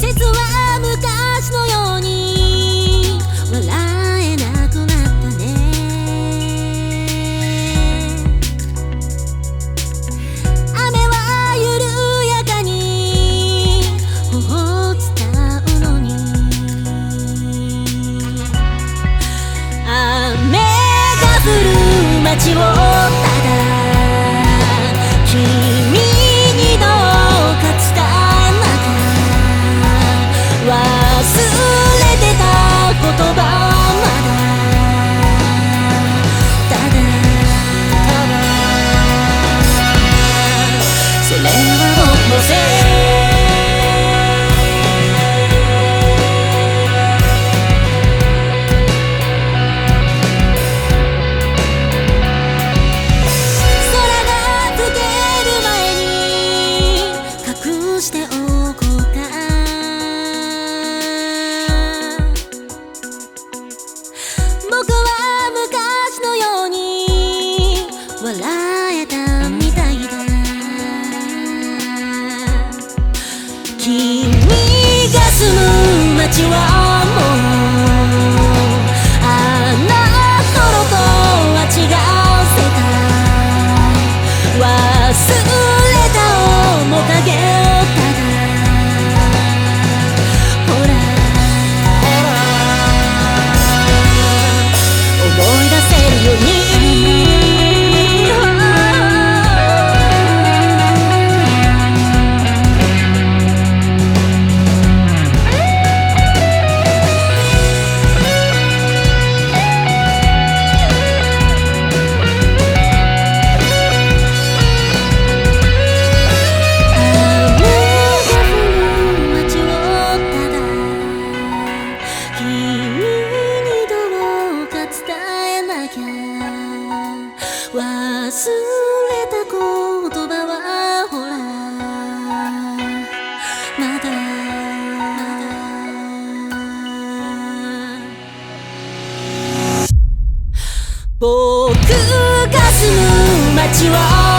節は昔のように笑えなくなったね。雨は緩やかに頬伝うのに。雨が降る街を忘れた言葉はほら。まだ。僕が住む街は